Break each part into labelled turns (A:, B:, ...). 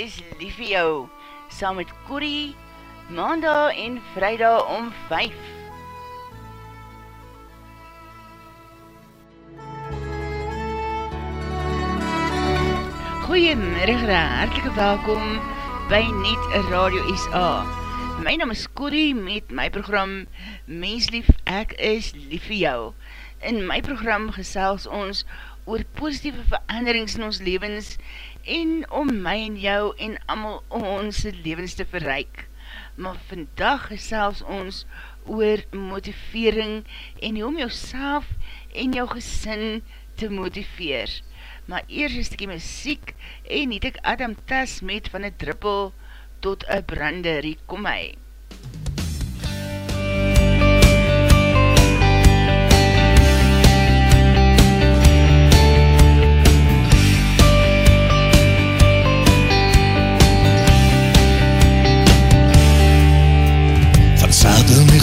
A: Is lief vir jou, saam met Corrie, maandag en vrijdag om 5. Goeiemiddag, hartelike welkom by Net Radio SA. My naam is Corrie met my program Mens lief, ek is lief vir jou. In my program gesels ons oor positieve veranderings in ons levens en om my en jou en amal ons levens te verryk. Maar vandag gesels ons oor motivering en om jou en jou gesin te motiveer. Maar eers is die muziek en het ek Adam Tas met van een druppel tot een brander. Hier kom hy.
B: in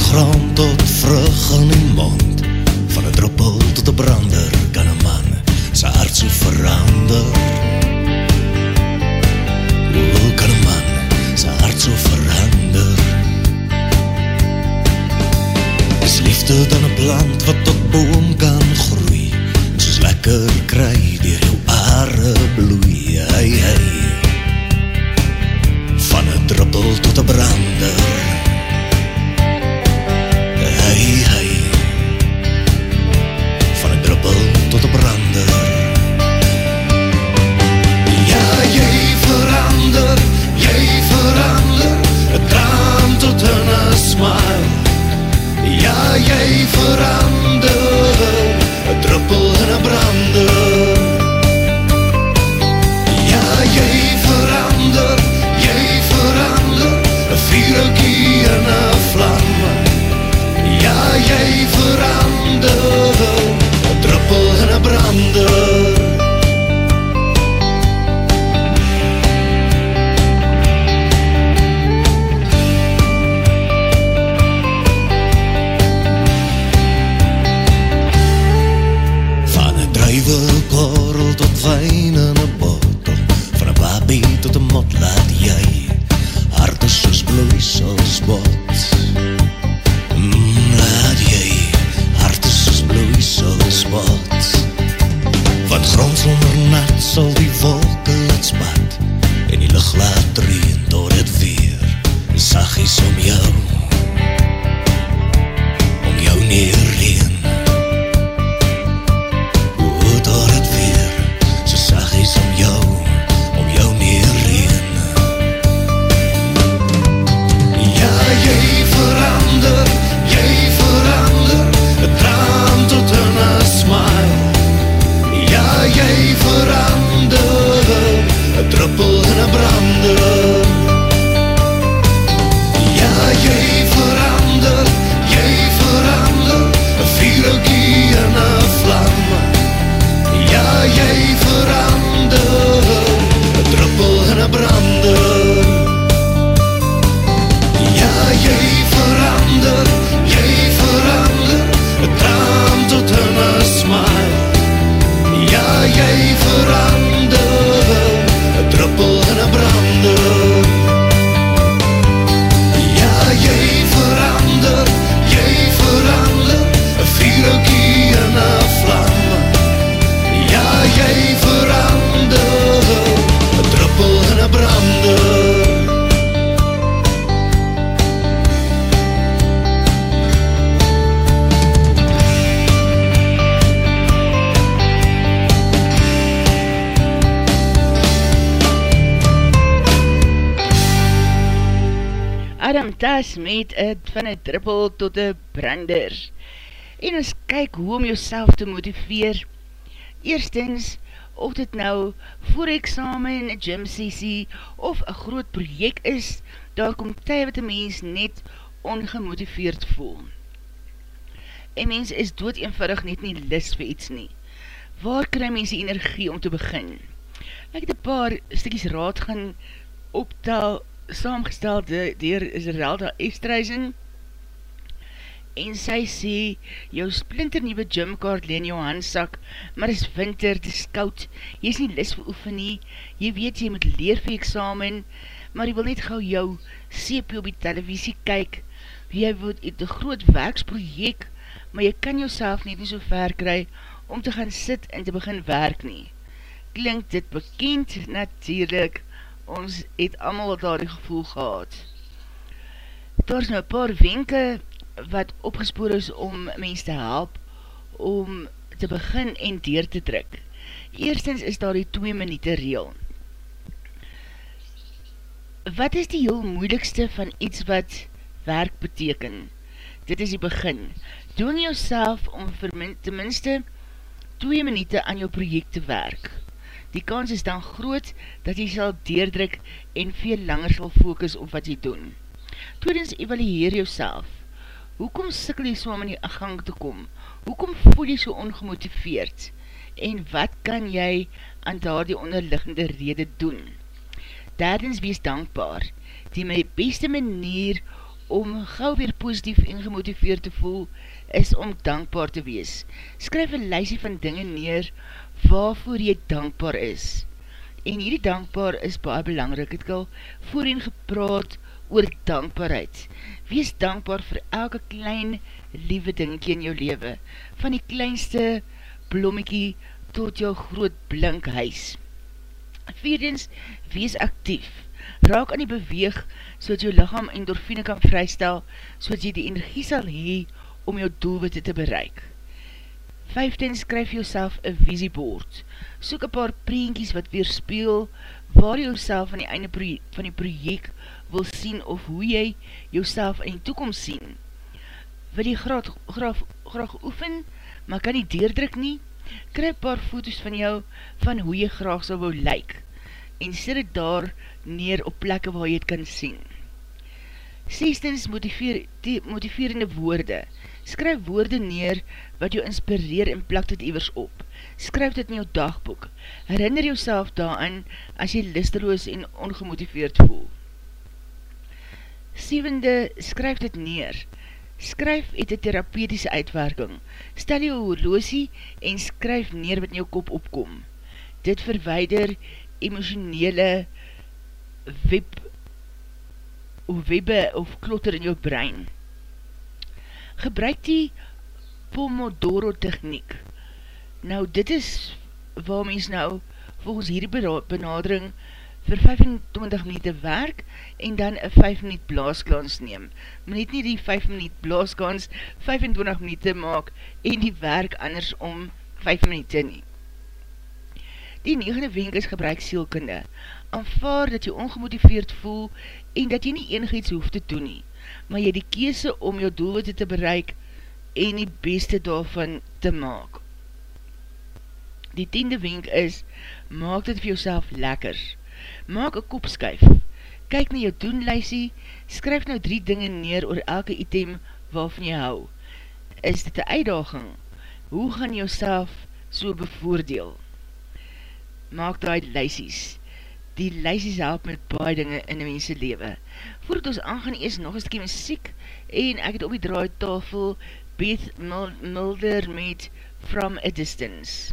B: grond tot vrug in die mond. Van een druppel tot een brander kan een man sy hart so verander. Hoe kan een man sy hart so verander? Is liefde dan een plant wat tot boom kan groei. En soos lekker kry dier jou aarde bloei. Hey, hey. Van een druppel tot een brander tot de brander. Ja, jy verander, jy verander, het traan tot een smile. Ja, jy verander, het druppel en een brander. Jy grond sonder nat sal die wolke het spat En die lucht laat dreen door het weer. Sagies om jou Om jou neerleen
A: Adam Tas met het van een druppel tot een brander. En ons kyk hoe om jouself te motiveer. Eerstens, of dit nou voor examen, gym sessie of een groot project is, daar kom ty wat die mens net ongemotiveerd voel. En mens is dood eenvoudig net nie list vir iets nie. Waar kry mens die energie om te begin? Ek het een paar stikkies raad gaan optel saamgestel dier Israelda Estreisen en sy sê, jou splinter nieuwe gymkaart leen jou handsak, maar is winter, dis koud, jy is nie lis vir oefen nie, jy weet jy moet leer vir examen, maar jy wil net gauw jou seepie op die televisie kyk, jy wil het een groot werksprojek, maar jy kan jouself net nie so ver kry, om te gaan sit en te begin werk nie. Klink dit bekend? Natuurlijk, ons het allemaal daar die gevoel gehad. Daar is nou paar wenke wat opgespoor is om mens te help om te begin en deur te druk. Eerstens is daar die 2 minuut reel. Wat is die heel moeilikste van iets wat werk beteken? Dit is die begin. Doen jou om vir min, tenminste 2 minuut aan jou project te werk. Die kans is dan groot dat jy sal deurdruk en veel langer sal focus op wat jy doen. Tweedens evalueer jou hoekom sikkel jy so om in die gang te kom? Hoekom voel jy so ongemotiveerd? En wat kan jy aan daar die onderliggende rede doen? Derdens, wees dankbaar. Die my beste manier om gauw weer positief en gemotiveerd te voel, om dankbaar te wees. Skryf een lysie van dinge neer waarvoor jy dankbaar is. En hierdie dankbaar is baie belangrik. Het ek al voorheen gepraat oor dankbaarheid. Wees dankbaar vir elke klein liewe dingkie in jou lewe, van die kleinste blommekie tot jou groot blink huis. Vierdens, wees actief. Raak aan die beweeg, so jou lichaam endorfine kan vrystel, so jy die energie sal hee om jou doelwitte te bereik. Vijftens, skryf jou een visieboord. Soek een paar preenkies wat weer speel, waar jou van die einde van die project wil sien of hoe jy jouself in die toekomst sien. Wil jy graag, graag, graag oefen, maar kan nie deerdruk nie? Kryp paar foto's van jou van hoe jy graag sal wou lyk en sit het daar neer op plekke waar jy het kan sien. Sestens motiveer, die motiverende woorde. Skryf woorde neer wat jou inspireer en plak dit evers op. Skryf dit in jou dagboek. Herinner jouself daaraan as jy listeloos en ongemotiveerd voel. Sievende, skryf dit neer. Skryf het een therapeutiese uitwerking. Stel jou horlosie en skryf neer wat in jou kop opkom. Dit verweider emotionele web of webbe of klotter in jou brein. Gebruik die Pomodoro techniek. Nou, dit is waar mens nou volgens hierdie benadering vir 25 minuut werk en dan een 5 minuut blaaskans neem. Maar net nie die 5 minuut blaaskans 25 minuut maak en die werk anders om 5 minuut nie. Die negende wenk is gebruik sielkunde. Aanvaar dat jy ongemotiveerd voel en dat jy nie enig iets hoef te doen nie, maar jy die kese om jou doelwitte te bereik en die beste daarvan te maak. Die tiende wenk is, maak dit vir jouself lekkers maak een kopskuif, kyk na jou doenlijsie, skryf nou drie dinge neer oor elke item waarvan jy hou. Is dit een uitdaging? Hoe gaan jouself so bevoordeel? Maak die lysies. Die lysies help met baie dinge in die mense lewe. Voordat ons aangaan is nog een stukje muziek en ek het op die draaitafel Beth Mulder met From a Distance.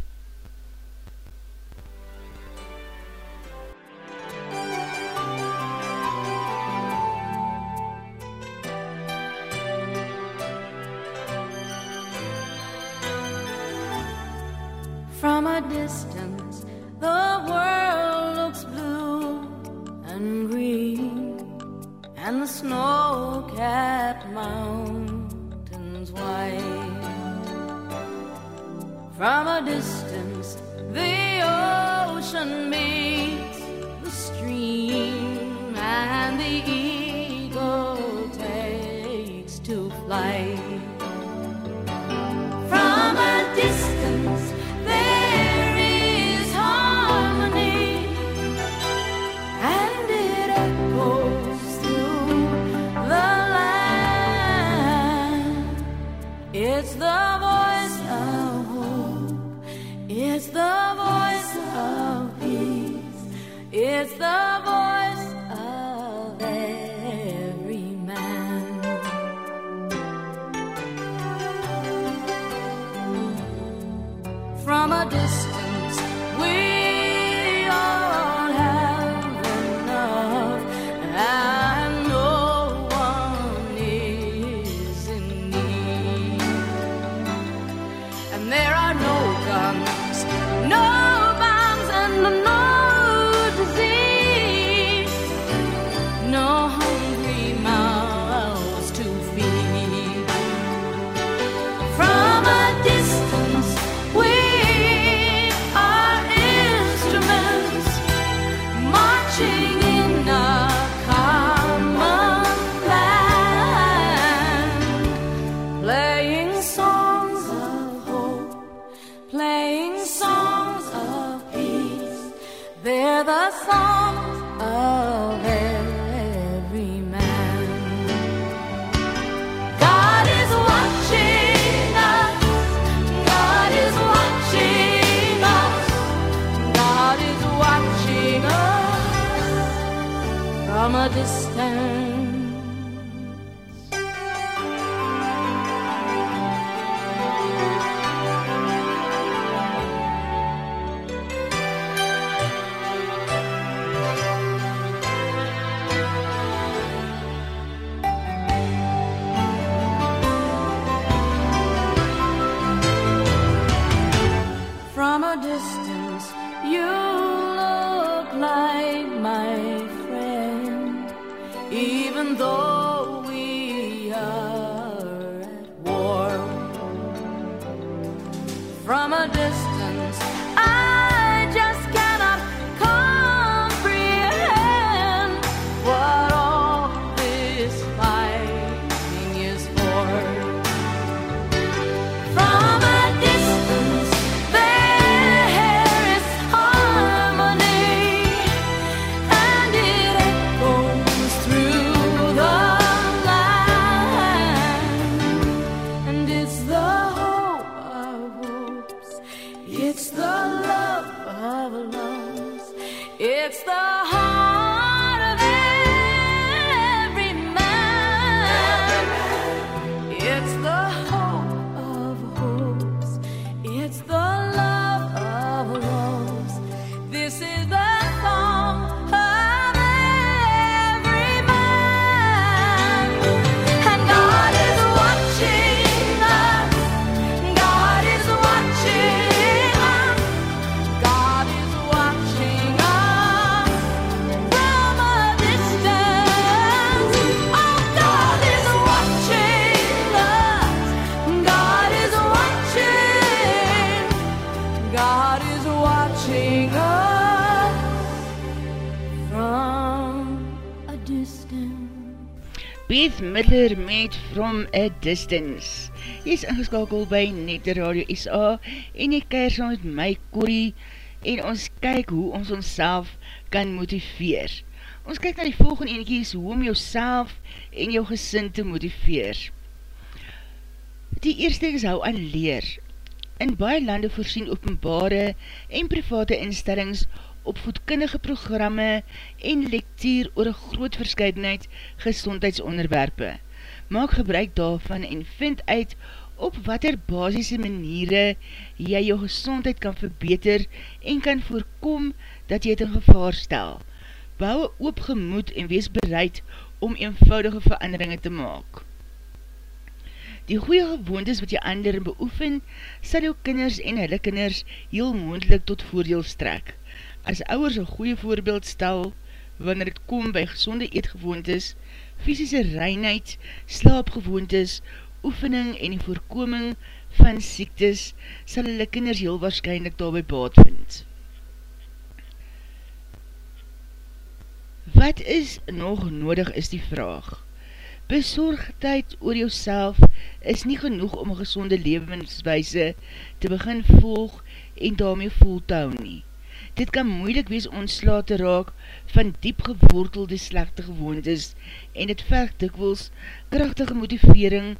C: From a distance,
A: Miller met From a Distance. Jy is ingeskakel by Net Radio SA en jy keir saam met my Corrie en ons kyk hoe ons onsself kan motiveer. Ons kyk na die volgende enekies hoe om jouself en jou gesin te motiveer. Die eerste is hou aan leer. In baie lande voorsien openbare en private instellings opvoedkundige programme en lectuur oor een groot verscheidenheid gezondheidsonderwerpe. Maak gebruik daarvan en vind uit op wat er basisse maniere jy jou gezondheid kan verbeter en kan voorkom dat jy het in gevaar stel. Bouwe oopgemoed en wees bereid om eenvoudige veranderinge te maak. Die goeie gewoontes wat jy ander beoefen, sal jou kinders en hulle kinders heel moendlik tot voordeel strek. As ouwers een goeie voorbeeld stel, wanneer het kom by gezonde eetgewoontes, fysische reinheid, slaapgewoontes, oefening en die voorkoming van siektes, sal hulle kinders heel waarschijnlijk daarby baat vind. Wat is nog nodig is die vraag. Bezorgdheid oor jouself is nie genoeg om gezonde levenswijse te begin volg en daarmee hou nie. Dit kan moeilik wees ontsla te raak van diep gewortelde slechte gewoontes en het verg dikwels krachtige motivering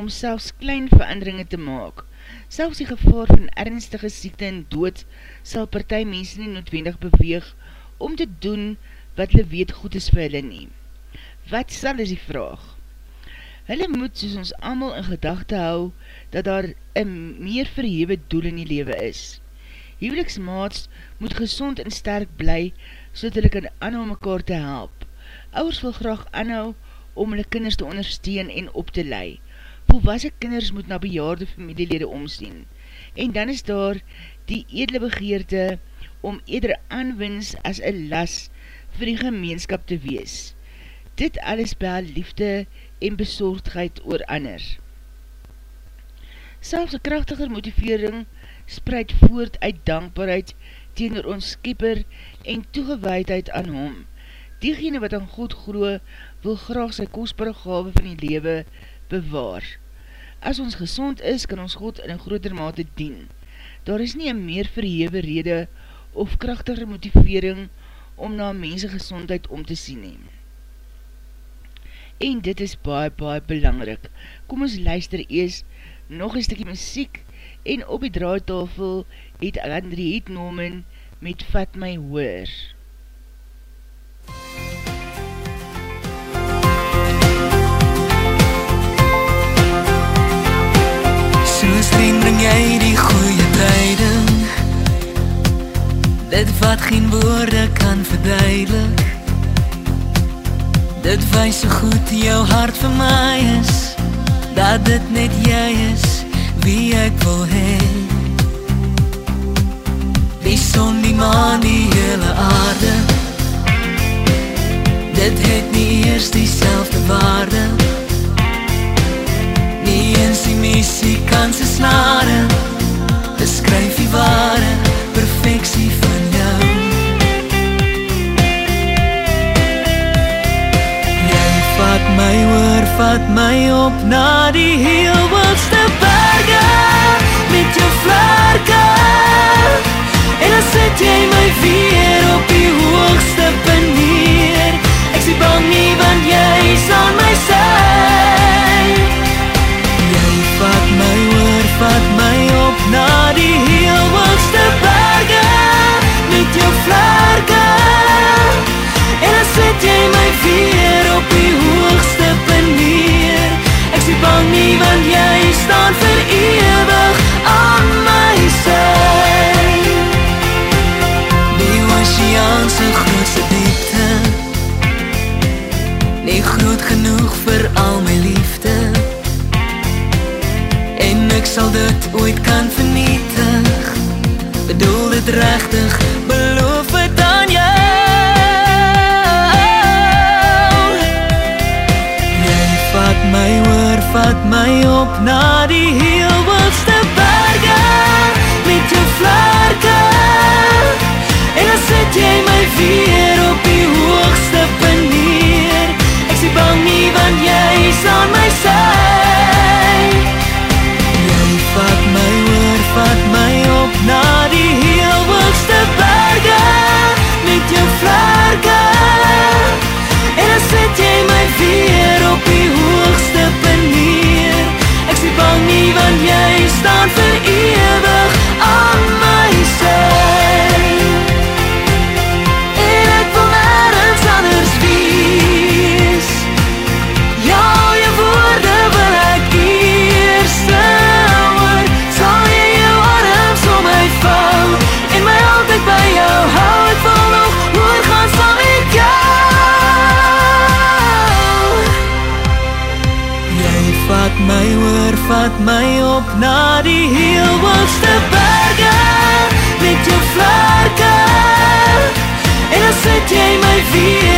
A: om selfs klein veranderinge te maak. Selfs die gevaar van ernstige siekte en dood sal partij mense nie noodwendig beweeg om te doen wat hulle weet goed is vir hulle nie. Wat sal is die vraag? Hulle moet soos ons allemaal in gedachte hou dat daar een meer verhewe doel in die lewe is. Huweliksmaats moet gezond en sterk bly, so dat hulle kan anhou mekaar te help. Ouers wil graag anhou om hulle kinders te ondersteun en op te lei. Volwassen kinders moet na bejaarde familielede omsien. En dan is daar die edele begeerte om eerder aanwins as een las vir die gemeenskap te wees. Dit alles behal liefde en bezorgdheid oor ander. Selfs een krachtiger motivering spreid voort uit dankbaarheid teenoor ons skipper en toegewijdheid aan hom. Diegene wat aan God groe, wil graag sy kostbare gave van die lewe bewaar. As ons gezond is, kan ons God in een groter mate dien. Daar is nie een meer verhewe rede of krachtige motivering om na mense gezondheid om te sien neem. En dit is baie, baie belangrik. Kom ons luister ees nog een stikkie muziek en op die draaitafel het André Hietnomen met Vat My Hoor.
D: Soos vriend bring jy die goeie tyding. Dit wat geen woorde kan verduidelik. Dit wys so goed jou hart vir my is Dat dit net jy is ek wil heen Die son, die maan, die hele aarde. Dit het nie eers die selfde waarde. Nie eens die missie kan sy snare. Beskryf die ware perfectie my oor, vat my op na die heel wildste berge Met jou vlerke. En dan sit jy my weer op die hoogste paneer Ek sê bang nie want jy is aan my sy Jy vat my oor, vat my op na die heel hoogste berge Sit jy my weer op die hoogste paneer Ek sê bang nie want jy staan vir eeuwig aan my sy. Die oceaanse grootste diepte. Nie groot genoeg vir al my liefde. En ek sal dit ooit kan vernietig. Bedoel dit rechtig, jy my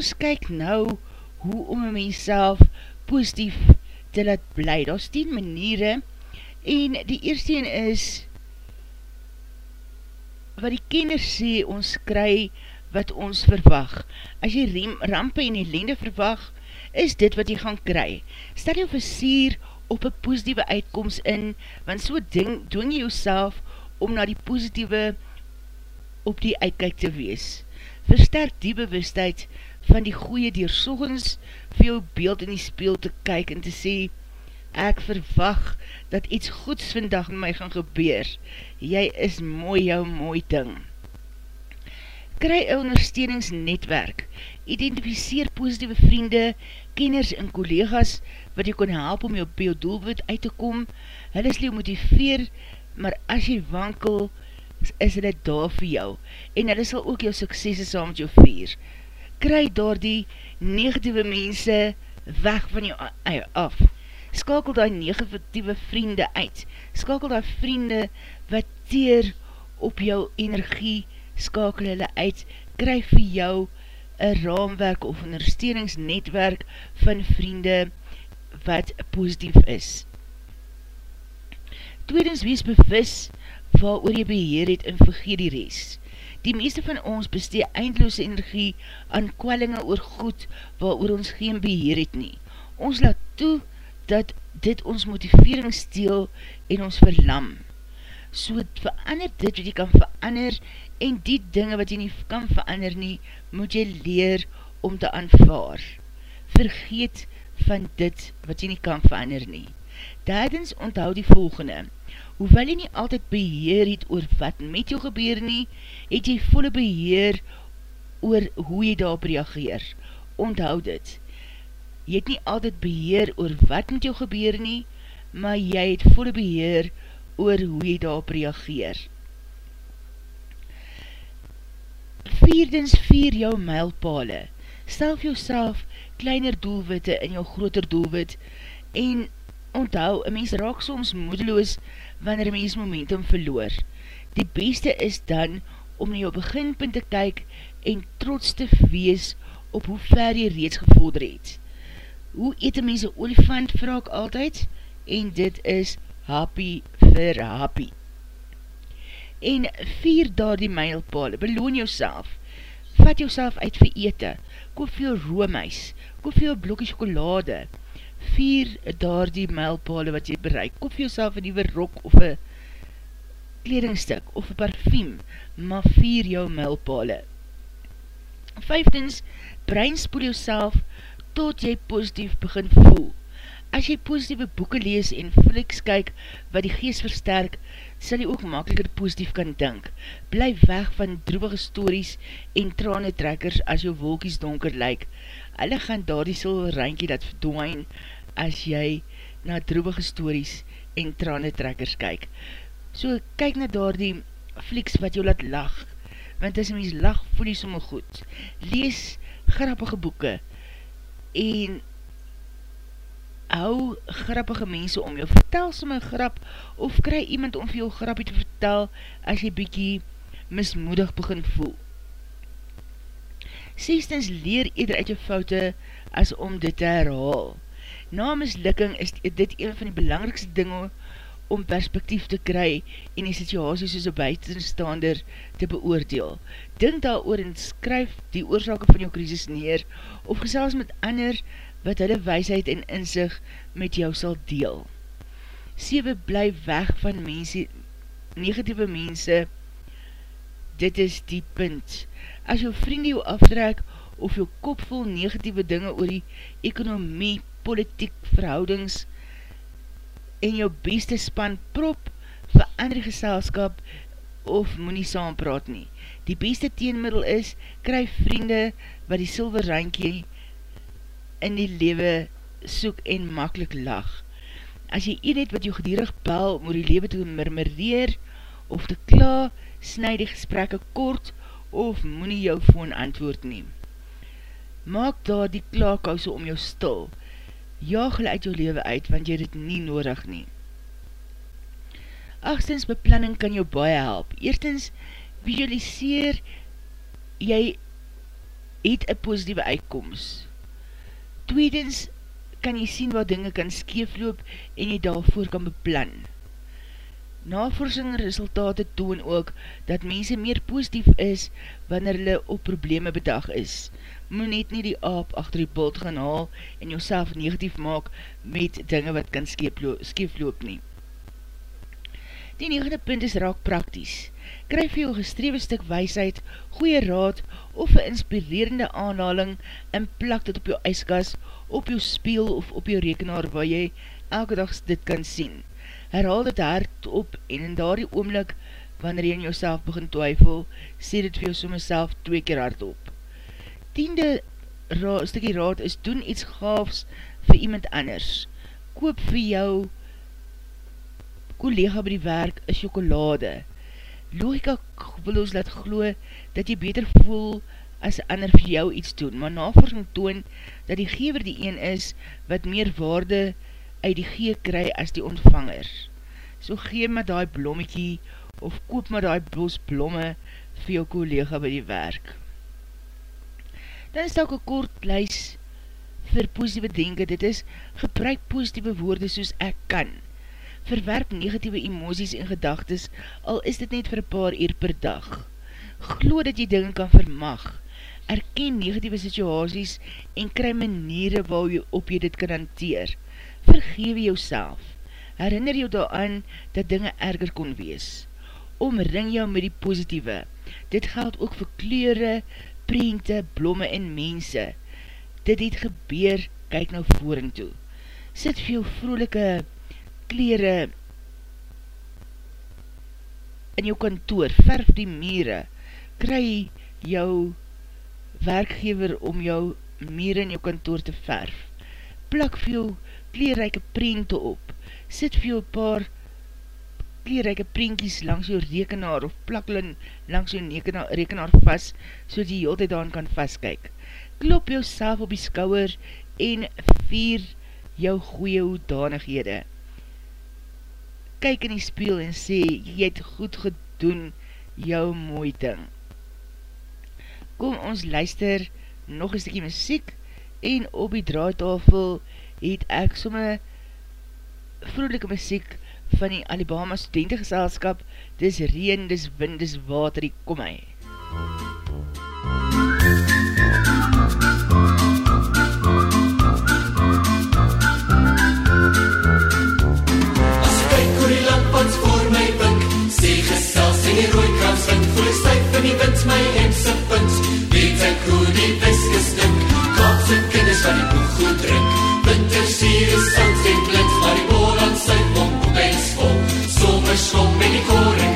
D: En
A: ons kyk nou hoe om my self positief te laat bly. Daar is 10 maniere en die eerste een is wat die kenners sê ons kry wat ons verwag. As jy rem, rampe en ellende verwag, is dit wat jy gaan kry. Stel jou versier op een positieve uitkomst in, want so ding, dwing jy jouself om na die positieve op die uitkijk te wees. Versterk die bewustheid van die goeie dier sogens vir jou beeld in die speel te kyk en te sê, ek verwag dat iets goeds vandag in my gaan gebeur. Jy is mooi jou mooi ding. Kry een ondersteuningsnetwerk. Identificeer positieve vriende, kenners en collega's wat jy kon help om jou op jou doelwit uit te kom. Hulle sal jou motiveer, maar as jy wankel, is hulle daar vir jou en hulle sal ook jou suksesse saam met jou vier. Kry daar die negatieve mense weg van jou af. Skakel die negatieve vriende uit. Skakel die vriende wat teer op jou energie, skakel hulle uit. Kry vir jou een raamwerk of ondersteuningsnetwerk van vriende wat positief is. Tweedens, wees bewus waar oor jy beheer het en vergeet die rest. Die meeste van ons bestee eindloose energie aan kwellinge oor goed waar oor ons geen beheer het nie. Ons laat toe dat dit ons motivering steel en ons verlam. So verander dit wat jy kan verander en die dinge wat jy nie kan verander nie, moet jy leer om te aanvaar. Vergeet van dit wat jy nie kan verander nie. Derdens onthou die volgende. Hoewel jy nie altyd beheer het oor wat met jou gebeur nie, het jy volle beheer oor hoe jy daarop reageer. Onthou dit. Jy het nie altyd beheer oor wat met jou gebeur nie, maar jy het volle beheer oor hoe jy daarop reageer. Vierdens vier jou mijlpale. Stel vir jouself kleiner doelwitte in jou groter doelwit en onthou, een mens raak soms moedeloos wanneer een mens momentum verloor. Die beste is dan om na jou beginpunt te kyk en trots te wees op hoe ver jy reeds gevorder het. Hoe eet een mens een olifant, vraag altyd, en dit is happy vir happy. En vier daar die mijlpale, beloon jouself, vat jouself uit vir ete, koop veel roomhuis, koop veel blokkie chokolade, vier daar die mijlpale wat jy bereik. Koop vir jouself een nieuwe rok of een kledingstuk of een parfum, maar vier jou mijlpale. Vijftens, breinspoel jouself tot jy positief begin voel. As jy positieve boeken lees en fliks kyk wat die geest versterk, sal jy ook makkeliker positief kan dink. Bly weg van droevige stories en tranetrekkers as jou wolkies donker lyk. Hulle gaan daar die silver reinkie dat verdwijn as jy na droevige stories en tranetrekkers kyk. So kyk na daar die flieks wat jou laat lach, want as mys lach, voel jy somme goed. Lees grappige boeken en hou grappige mense om jou. Vertel somme grap of kry iemand om vir jou grappie te vertel as jy bykie mismoedig begin voel. Sestens leer eerder uit jou foute as om dit te herhaal. Na mislukking is dit een van die belangrikste dinge om perspektief te kry en die situasie soos een buitenstaander te beoordeel. Dink daar oor en skryf die oorzake van jou krisis neer of gesels met ander wat hulle weisheid en inzicht met jou sal deel. 7. Bly weg van mense, negatieve mense, dit is die punt. As jou vriende jou aftrek of jou kop vol negatieve dinge oor die ekonomie, politiek verhoudings en jou beste span prop vir ander geselskap of moet nie saampraat nie. Die beste teenmiddel is, kry vriende wat die silver rankie in die lewe soek en makkelijk lag. As jy een het wat jou gedierig bel om die lewe te murmureer of te kla, snu die gesprekke kort of moet nie jou phone antwoord neem. Maak daar die klaakhouse om jou stil jaag hulle uit jou leven uit, want jy dit nie nodig nie. Achtens, beplanning kan jou baie help. Eerstens, visualiseer jy het een positieve uitkomst. Tweedens, kan jy sien wat dinge kan skeefloop en jy daarvoor kan beplan. Navorsing resultate toon ook dat mense meer positief is wanneer hulle op probleme bedag is moet net nie die aap achter die bult gaan haal en jouself negatief maak met dinge wat kan skeef loop nie. Die negende punt is raak prakties. Kryf jou gestrewe stuk weisheid, goeie raad of een inspirerende aanhaling en plak dit op jou ijskas, op jou spiel of op jou rekenaar waar jy elke dag dit kan sien. Herhaal dit hard op en in daardie oomlik, wanneer jy in jouself begin twyfel, sê dit vir jou soms self twee keer hard op tiende ra stikkie raad is, doen iets gaafs vir iemand anders. Koop vir jou collega by die werk een chokolade. Logika wil ons laat glo dat jy beter voel as ander vir jou iets doen, maar navorsing toon dat die gever die een is wat meer waarde uit die gee kry as die ontvanger. So gee my die blommekie of koop my die bos blomme vir jou collega by die werk. Dan is ook een kort lys vir positieve denken, dit is gebruik positieve woorde soos ek kan. Verwerp negatieve emoties en gedagtes, al is dit net vir paar uur per dag. Glo dat jy dinge kan vermag, erken negatieve situaties en kry maniere waar jy op jy dit kan hanteer. Vergewe jou Herinner jou daaraan dat dinge erger kon wees. Omring jou met die positieve. Dit geld ook vir kleure, prente, blomme en mense. Dit het gebeur, kyk nou voering toe. Sit veel vroelike kleren in jou kantoor, verf die mere, kry jou werkgever om jou mere in jou kantoor te verf. Plak veel kleerrijke prente op, sit veel paar kleerrijke prentjies langs jou rekenaar of plak langs jou rekenaar, rekenaar vast, so die jy altyd aan kan vastkyk. Klop jou op die skouwer en vier jou goeie hoedanighede. Kyk in die spiel en sê, jy het goed gedoen jou mooi ding. Kom ons luister nog een stukje muziek en op die draaitafel het ek somme vroelike muziek van die Alabama studentengeselskap. Dis reen, dis wind, dis water, die kom hy.
E: As kyk hoe die lampans voor my wink Sê gesels en die rooi krans wink Voel ek stuif in die wind my hemse punt. Weet ek hoe die wiskes dink Kaats en kinders van die boeg goed drink Winter sier is soud en blind Somers kom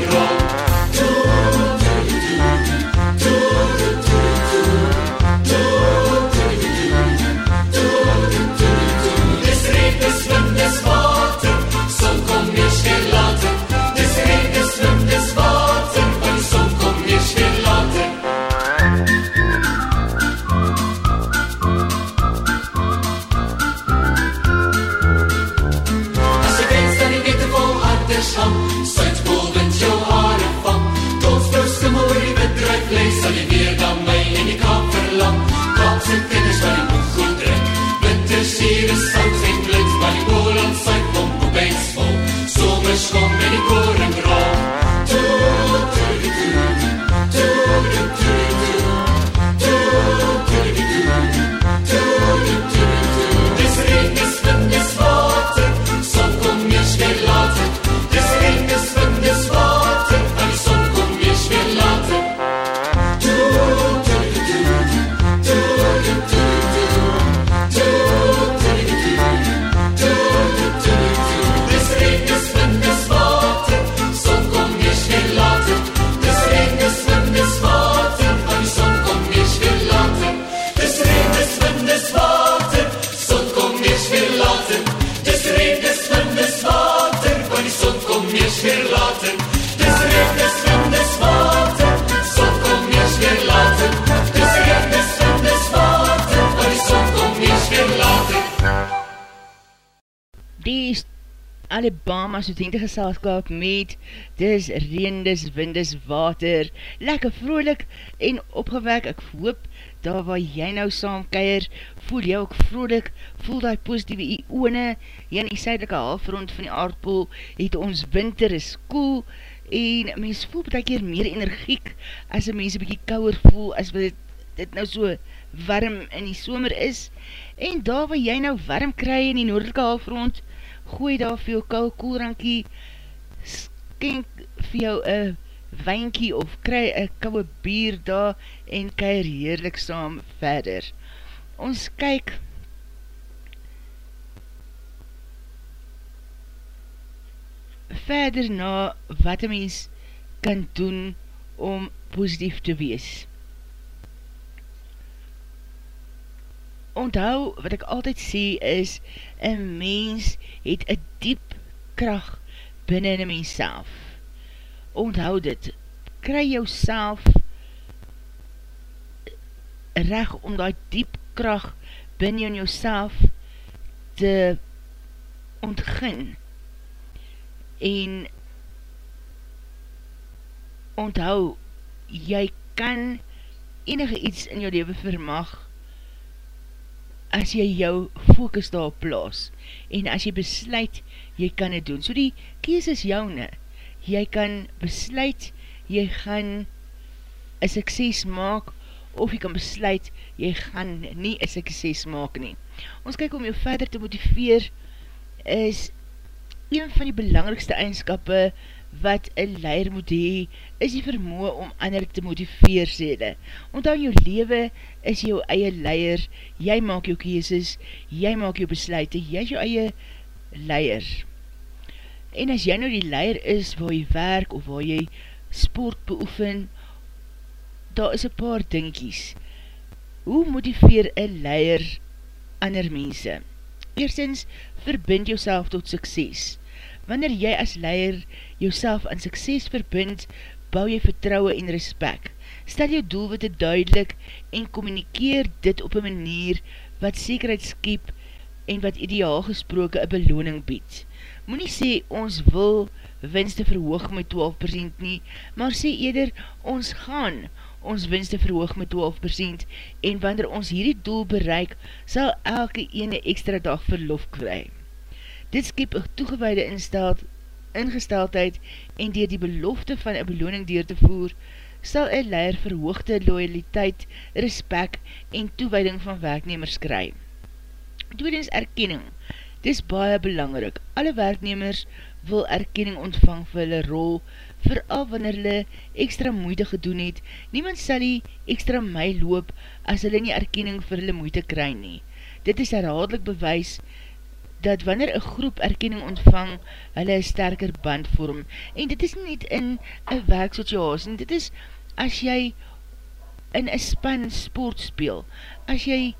A: Alabama studentengeselskap met dis reen, dis wind, dis water, lekker vrolik en opgewek, ek hoop, daar waar jy nou saam keier, voel jy ook vrolik, voel die positieve ione, hier in die suidelike halfrond van die aardpool, het ons winter is koel, en mens voel betek hier meer energiek, as een mens een bykie kouwer voel, as dit, dit nou so warm in die somer is, en daar waar jy nou warm kry in die noordelike halfrond, gooi daar vir jou kou koelrankie, skenk vir jou een wijnkie of kry een kouwe bier daar en keir heerlik saam verder. Ons kyk verder na wat een mens kan doen om positief te wees. Onthou, wat ek altyd sê is, een mens het een diep kracht binnen in mens self. Onthou dit, kry jou self reg om die diep kracht binnen in jouself te ontgin en onthou, jy kan enige iets in jou leven vermag as jy jou focus daar plaas en as jy besluit, jy kan het doen. So die kies is joune. Jy kan besluit, jy gaan een sukses maak of jy kan besluit, jy gaan nie een sukses maak nie. Ons kyk om jou verder te motiveer is een van die belangrikste eigenskappe wat een leier moet hee, is die vermoe om ander te motiveer sêde. Want aan jou lewe is jou eie leier, jy maak jou keeses, jy maak jou besluite, jy is jou eie leier. En as jy nou die leier is waar jy werk of waar jy sport beoefen, daar is een paar dinkies. Hoe motiveer een leier ander mense? Eerstens, verbind jouself tot sukses. Wanneer jy as leier jouself aan sukses verbind, bou jy vertrouwe en respect. Stel jou doelwitte duidelik en communikeer dit op een manier wat zekerheid skiep en wat ideaal gesproke een beloning bied. Moe nie sê ons wil winste verhoog met 12% nie, maar sê eerder ons gaan ons winste verhoog met 12% en wanneer ons hierdie doel bereik, sal elke ene extra dag verlof kry. Dit skip een toegeweide ingesteldheid en dier die belofte van een beloning dier te voer, sal een leier verhoogde loyaliteit, respect en toewijding van werknemers kry. Tweedens erkenning. Dit is baie belangrik. Alle werknemers wil erkenning ontvang vir hulle rol, vooral wanneer hulle extra moeite gedoen het. Niemand sal die extra my loop as hulle nie erkenning vir hulle moeite kry nie. Dit is herhaaldelijk bewys dat wanneer een groep erkenning ontvang, hulle een sterker band vorm. En dit is niet in een werksituasie, dit is as jy in een span sport speel, as jy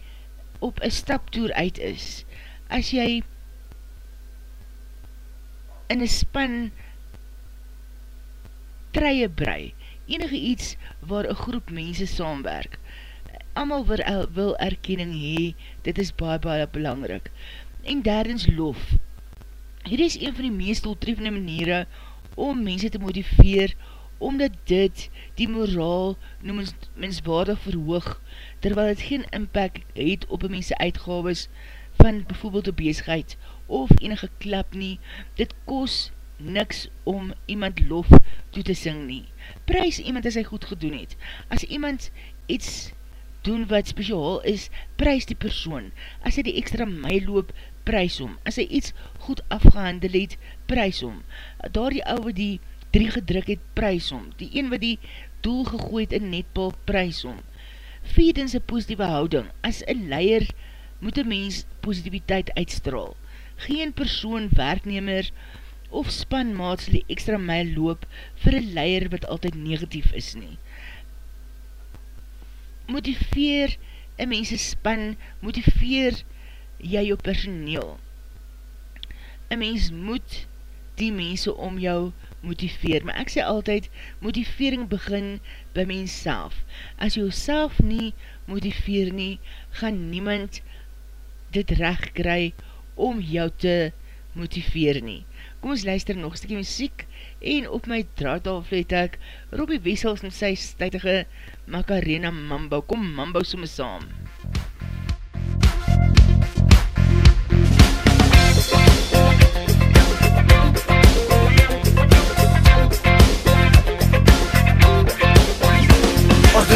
A: op een staptoer uit is, as jy in een span treie brei, enige iets waar een groep mense saamwerk, amal wil, wil erkenning hee, dit is baie baie belangrik en derdens lof. Hier is een van die meest doeltreffende maniere om mense te motiveer, omdat dit die moraal noemens menswaardig verhoog, terwyl het geen impact het op een mense uitgaves van bijvoorbeeld die bezigheid of enige klap nie, dit kos niks om iemand lof toe te sing nie. Prijs iemand as hy goed gedoen het. As iemand iets doen wat speciaal is, prijs die persoon. As hy die extra my loop, prijs om. As hy iets goed afgehandel het, prijs om. Daar die ouwe die drie gedruk het, prijs om. Die een wat die doel gegooid in netbal, prijs om. Vierdens een positieve houding. As een leier moet een mens positiviteit uitstraal. Geen persoon, werknemer of spanmaat sal die extra mijl loop vir een leier wat altyd negatief is nie. Motiveer een mense span, motiveer jy jou personeel. Een mens moet die mense om jou motiveer, maar ek sê altyd, motivering begin by mens self. As jy self nie motiveer nie, gaan niemand dit recht kry om jou te motiveer nie. Kom ons luister nog stikkie muziek en op my draadtafel het ek Robbie Wessels en sy stuitige Macarena Mambo. Kom Mambo somme saam.
F: Ons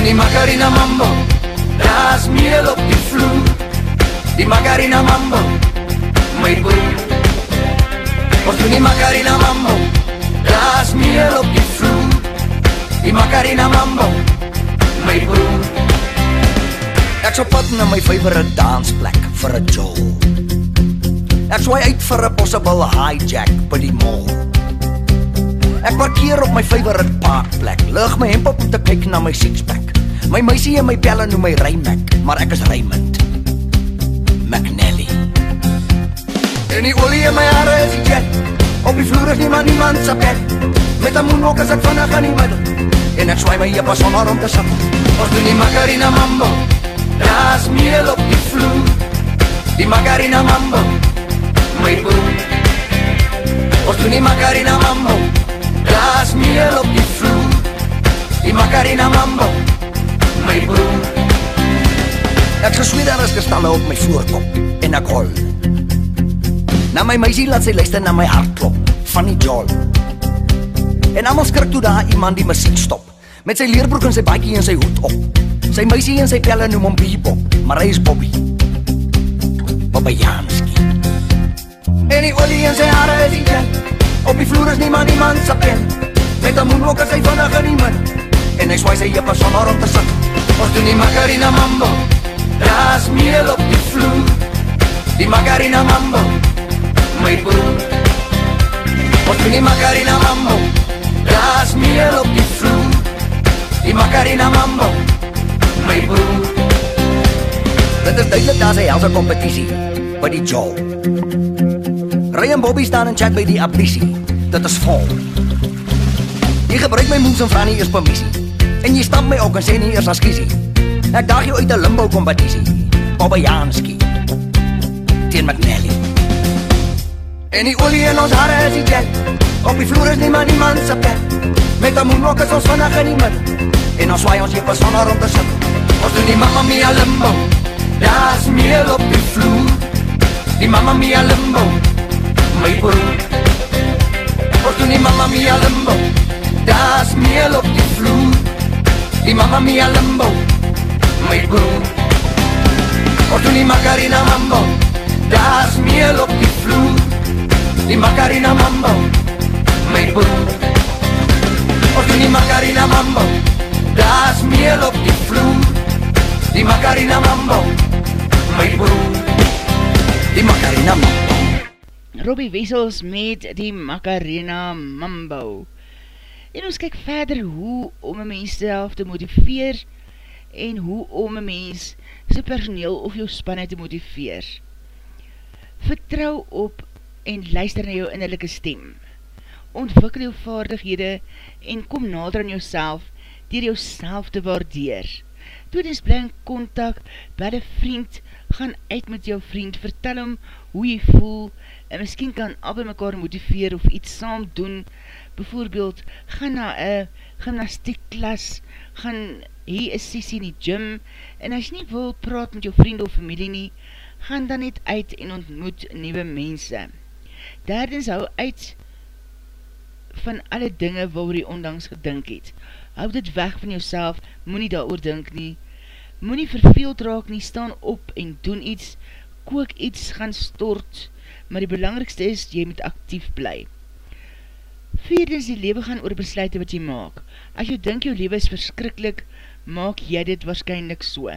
F: die Macarena Mambo. Daar is meel op die vloer Die Macarena Mambo. My boer Ons doen die Macarena Mambo. Daar is meel op die vloer Die Macarena Mambo. My boer Ek so pad na my favorite dansplek vir 'n jol Ek swaai uit vir 'n possible hijack by die mall. Ek parkeer op my favorite parkplek. Lig my hemp op om te kyk na my sixpack. My meisie en my pelle noem my Raymac, maar ek is Raymond. McNally. En die olie in my hare is jet. Op die vloer is niemand niemand se bed. Met 'n moonwalk is ek vinnig aan die middel. En ek swaai my heupe sonder om te sukkel. Ons doen die Macarena Mambo.
B: Daar's meel op die vloer Die Macarena Mambo My broer Ons doen die Macarena Mambo Daar's meel op die vloer Die Macarena Mambo My broer. Ek gesweer daar is kristalle op my voorkop En ek hol. Na my meisie laat sy luister na my hartklop Van die jol En allemaal skrik toe daar iemand die muziek stop Met sy leerbroek en sy bakie en sy hoed op. Sy meisie en sy pelle noem hom Bebop Maar hy is Bobby. Bobajanski En die olie in sy haare is die jen Op die vloer is niemand iemand sa pen. Met een moonwolk is hy vinnig in die min. En hy swaai sy jippe sonder om te sit Ons doen die Macarena Mambo Daar's meel op die vloer Die Macarena Mambo My broer Ons doen die Macarena Mambo Daar's meel op die vloer Die Macarena Mambo My broer Dit is duidelik daar sy helse competitie By die Joel Ray en Bobby staan in chat by die Ablisie Dit is vol Jy gebruik my moes en vraag nie eers permissie En jy stamp my ook en sê nie eers as kiesie Ek daag jou uit 'n limbo kompetisie. Bobajanski. Teen McNally. En die olie in ons hare is die jet. Op die vloer is niemand niemand se pet. Met 'n moonwolk is ons vinnig in die midden. En ons swaai ons hier besonder om te sit. Ons doen die mamma mia limbo. Daar's meel op die vloer. Die mamma mia limbo. My broer. Ons doen die mamma mia limbo. Daar's meel op die vloer. Die mamma mia limbo my broer Ons doen die Macarena Mambo Daar's meel op die vloer Die Macarena Mambo My broer Ons doen die Macarena Mambo Daar's meel op die vloer Die Macarena Mambo My broer Die Macarena Mambo
A: Robbie Wessels met die Macarena Mambo En ons kyk verder hoe om een mens self te motiveer en hoe om een mens sy personeel of jou spanne te motiveer. Vertrou op en luister na jou innerlijke stem. Ontwikkel jou vaardighede en kom nader aan jouself dier jouself te waardeer. Tweedens bring contact by die vriend, gaan uit met jou vriend, vertel hom hoe jy voel en miskien kan al by mekaar motiveer of iets saam doen. Bijvoorbeeld, gaan na een gymnastiek klas, gaan hier is sessie in die gym, en as jy nie wil praat met jou vriend of familie nie, gaan dan net uit en ontmoet nieuwe mense. Derdens hou uit van alle dinge waar jy ondanks gedink het. Hou dit weg van jouself, moet nie daar oordink nie. Moet nie verveeld raak nie, staan op en doen iets, kook iets, gaan stort, maar die belangrikste is, jy moet actief bly. Vierdens, die lewe gaan oor besluiten wat jy maak. As jy dink jou lewe is verskrikkelijk, maak jy dit waarschijnlijk so.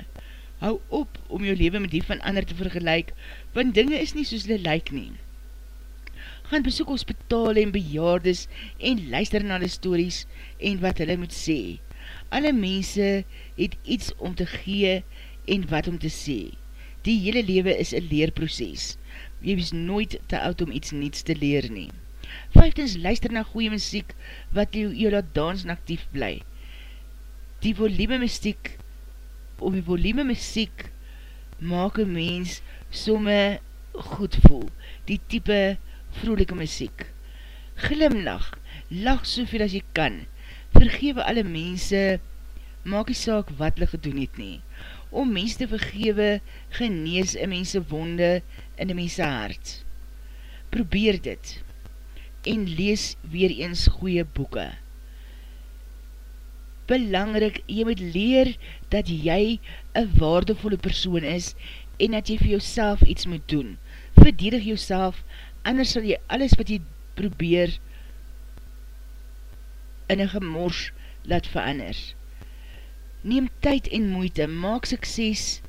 A: Hou op om jou leven met die van ander te vergelijk, want dinge is nie soos hulle lyk nie. Gaan besoek hospitale en bejaardes en luister na die stories en wat hulle moet sê. Alle mense het iets om te gee en wat om te sê. Die hele lewe is een leerproces. Jy wees nooit te oud om iets niets te leer nie. Vijftens, luister na goeie muziek wat jou, jou laat dans en actief bly die volume muziek of die volume muziek maak een mens somme goed voel, die type vroelike muziek. Glimlach, lach soveel as jy kan, vergewe alle mense, maak die saak wat hulle gedoen het nie. Om mens te vergewe, genees een mense wonde in die mense hart. Probeer dit en lees weer eens goeie boeken belangrik, jy moet leer dat jy een waardevolle persoon is en dat jy vir jouself iets moet doen. Verdedig jouself, anders sal jy alles wat jy probeer in een gemors laat verander. Neem tyd en moeite, maak sukses,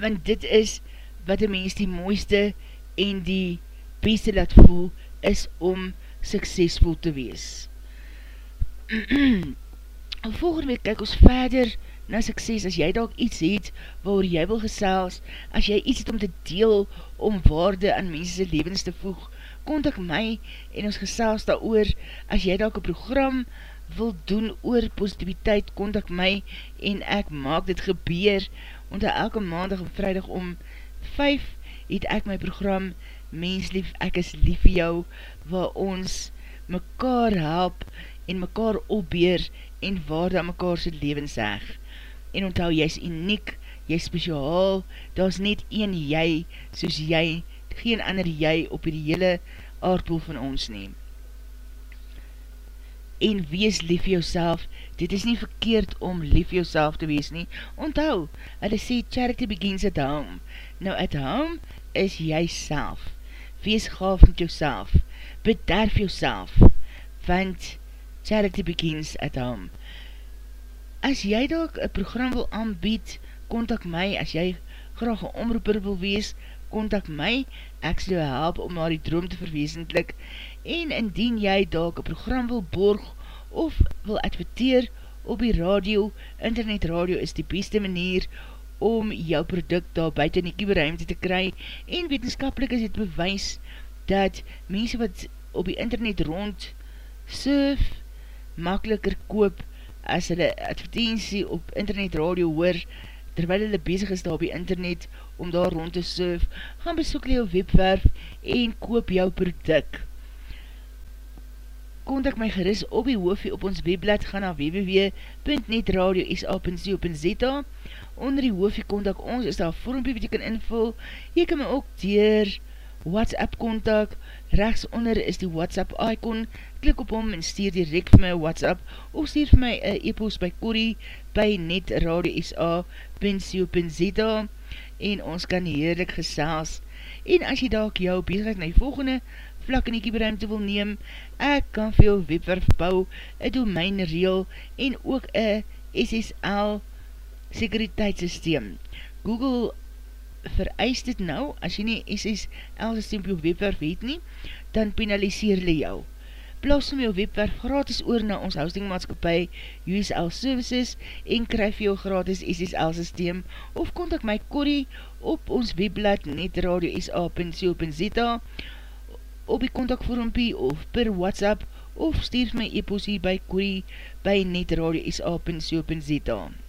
A: want dit is wat die mens die mooiste en die beste laat voel, is om suksesvol te wees. Volgende week kyk ons verder na sukses, as jy dalk iets het waar jy wil gesels, as jy iets het om te deel, om waarde aan mense levens te voeg, kontak my en ons gesels daar oor, as jy dalk een program wil doen oor positiviteit, kontak my en ek maak dit gebeur, want elke maandag en vrijdag om 5 het ek my program Mens Lief, Ek is Lief vir Jou, waar ons mekaar help en mekaar opbeer en waar dat mekaar sy leven zeg. En onthou, jy is uniek, jy is speciaal, daar is net een jy, soos jy, geen ander jy op die hele aardpoel van ons neem en wees lief vir jouself, dit is nie verkeerd om lief vir jouself te wees nie. Onthou, hulle sê charity begins at home. Nou at home is jy self. Wees gaaf met jouself. Bederf jouself. Want charity begins at home. As jy dalk een program wil aanbied, kontak my. As jy graag een omroeper wil wees, kontak my. Ek sal jou help om na die droom te verweesendlik en indien jy dalk een program wil borg of wil adverteer op die radio, internet radio is die beste manier om jou product daar buiten in die kieberuimte te kry en wetenskapelik is het bewys dat mense wat op die internet rond surf makkeliker koop as hulle advertentie op internet radio hoor terwyl hulle bezig is daar op die internet om daar rond te surf, gaan besoek jou webwerf en koop jou product. Kontak my geris op die hoofie op ons webblad, ga na www.netradio.sa.co.za Onder die hoofie kontak ons, is daar vormpie wat jy kan invul. Jy kan my ook dier WhatsApp kontak, rechts onder is die WhatsApp icon, klik op hom en stuur direct vir my WhatsApp, of stuur vir my e-post by Corrie, by netradio.sa.co.za en ons kan heerlik gesels. En as jy daak jou bezig na die volgende vlak in die kieberuimte wil neem, ek kan veel webwerf bou, een domein reel en ook een SSL sekuriteitssysteem. Google vereis dit nou, as jy nie SSL systeem op jou webwerf het nie, dan penaliseer hulle jou. Plaas om jou webwerf gratis oor na ons hostingmaatskapie USL Services en kryf jou gratis SSL systeem of kontak my Corrie op ons webblad netradio.sa.co.za op die kontakvormpie of per WhatsApp of stuur my e-posie by Corrie by netradio.sa.co.za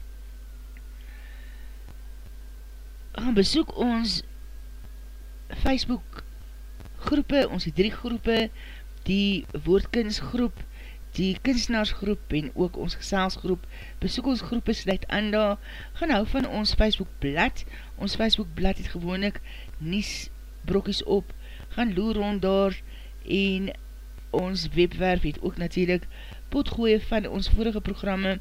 A: gaan besoek ons Facebook groepe, ons die drie groepe, die woordkinsgroep, die kunstenaarsgroep en ook ons geselsgroep, besoek ons groepe sluit aan daar, gaan hou van ons Facebook blad, ons Facebook blad het gewoonlik nies brokkies op, gaan loer rond daar en ons webwerf het ook natuurlijk potgooie van ons vorige programme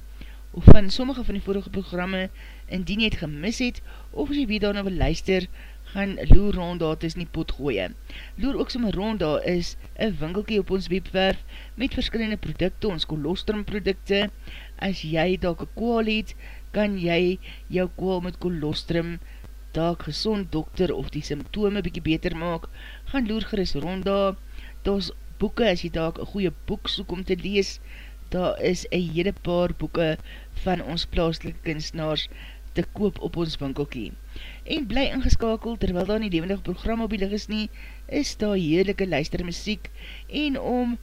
A: of van sommige van die vorige programme indien jy het gemis het of as jy weet daarna wil luister gaan loer rond daar tussen die potgooie. Loer ook sommer rond daar is een winkelkie op ons webwerf met verskillende producte, ons kolostrum producte. As jy dalk een kool het, kan jy jou kool met kolostrum dalk gezond dokter of die symptome bykie beter maak, gaan loer geris rond daar, daar is boeken, as jy daar een goeie boek soek om te lees, daar is een hele paar boeken van ons plaaslike kunstenaars te koop op ons winkelkie. En bly ingeskakeld, terwyl daar nie levendige program op die lig is nie, is daar heerlijke luistermuziek, en om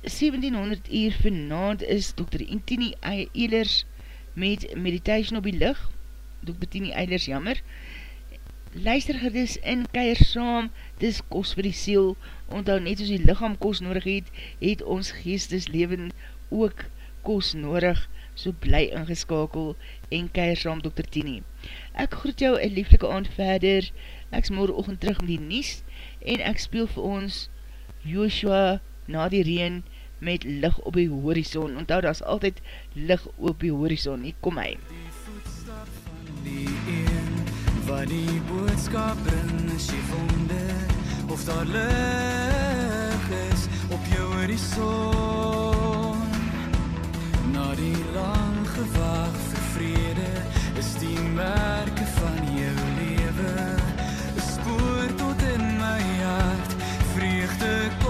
A: 1700 uur vanavond is Dr. Intini Eilers met Meditation op die lig, Dr. Tini Eilers jammer, luister gedis in keier saam, dis kos vir die siel, onthou net soos die lichaam kos nodig het, het ons geestesleven ook kos nodig, so bly ingeskakel en keier saam Dr. Tini. Ek groet jou een lieflike aand verder, ek is morgen oogend terug met die nies, en ek speel vir ons Joshua na die reen met lig op die horizon, onthou dat is altyd lig op die horizon, nie kom my. Die voetstap van die
D: Wat die boodskap bring is jy wonder of daar lig is op jou horizon Na die lang gewag vir vrede is die merke van jou lewe. 'n Spoor tot in my hart, vreugde kom